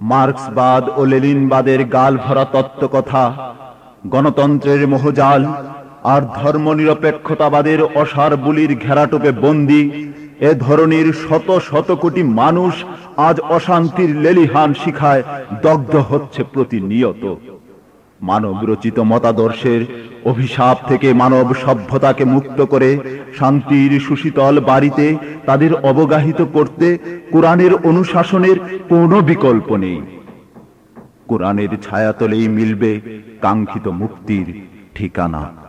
মার্ক্সবাদ ও লেনিনবাদের গাল ভরা তত্ত্বকথা, গণতন্ত্রের মোহজাল আর ধর্মনিরপেক্ষতাবাদের অসার বুলির ঘেরাটোপে বন্দি, এ ধরনের শত শত কোটি মানুষ আজ অশান্তির লেলিহান শিখায় দগ্ধ হচ্ছে প্রতিনিয়ত। মানব রচিত মতাদর্শের অভিশাপ থেকে মানব সভ্যতাকে মুক্ত করে শান্তির সুশীতল বাড়িতে তাদের অবগাহিত করতে কোরআনের অনুশাসনের কোনো বিকল্প নেই। কোরআনের ছায়াতলেই মিলবে কাঙ্ক্ষিত মুক্তির ঠিকানা।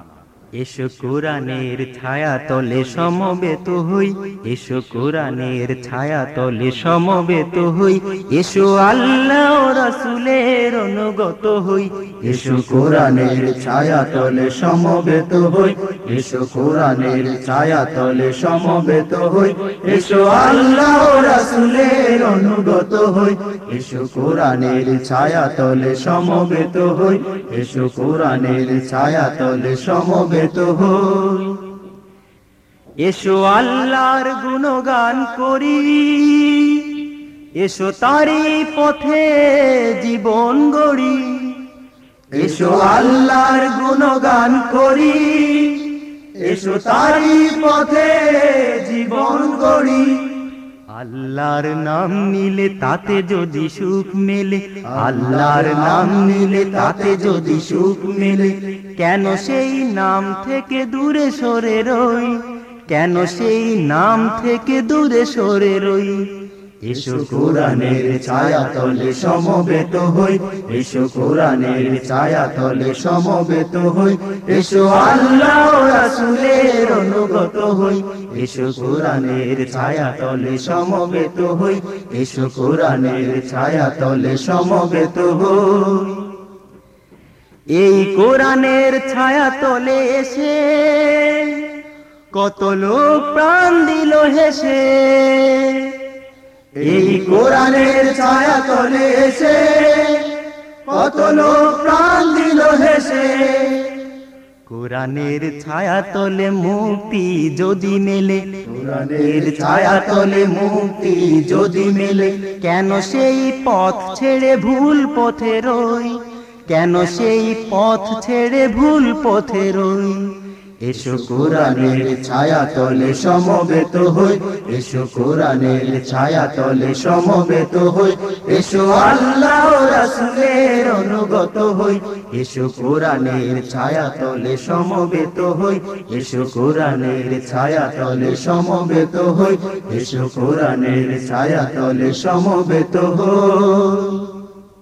এসো কোরআনের ছায়া তলে সমবেত হই, এসো কোরআনের ছায়া তলে সমবেত হই, এসো আল্লাহ রাসূলের অনুগত হই, এসো কোরআনের ছায়া তলে সমবেত হই, এসো কোরআনের ছায়া তলে সমবেত হই, এসো আল্লাহ রাসূলের অনুগত হই। এসো কোরআনের ছায়া তলে সমবেত হই। এসো কোরআনের ছায়া তলে সমবেত হই। এসো আল্লাহর গুণগান করি। এসো তারি পথে জীবন গড়ি। এসো আল্লাহর গুণগান করি। এসো তারি পথে জীবন আল্লাহর নাম নিলে তাতে যদি সুখ মেলে, আল্লাহর নাম নিলে তাতে যদি সুখ মেলে। কেন সেই নাম থেকে দূরে সরে রই? কেন সেই নাম থেকে দূরে সরে রই? এসো কোরআনের ছায়া তলে সমবেত হই, এসো কোরআনের ছায়া তলে সমবেত হই, এসো আল্লাহ রাসূলের অনুগত হই, এসো কোরআনের ছায়া তলে সমবেত হই, এসো কোরআনের ছায়া তলে সমবেত হই। এই কোরআনের ছায়া তলে এসে কত লোক প্রাণ দিল হেসে। এই কোরআনের ছায়া তলে এসে কত লোক প্রাণ দিল হেসে। কোরআনের ছায়া তলে মুক্তি যদি মেলে, কোরআনের ছায়া তলে মুক্তি যদি মেলে, কেন সেই পথ ছেড়ে ভুল পথে রই? কেন সেই পথ ছেড়ে ভুল পথে রই? এসো কোরআনের ছায়া তলে সমবেত হই, এসো কোরআনের ছায়া তলে সমবেত হই, এসো আল্লাহ রাসূলের অনুগত হই, এসো কোরআনের ছায়া তলে সমবেত হই, এসো কোরআনের ছায়া তলে সমবেত হই, এসো কোরআনের ছায়া তলে সমবেত হই।